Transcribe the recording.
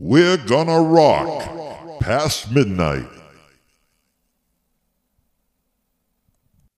We're gonna rock past midnight.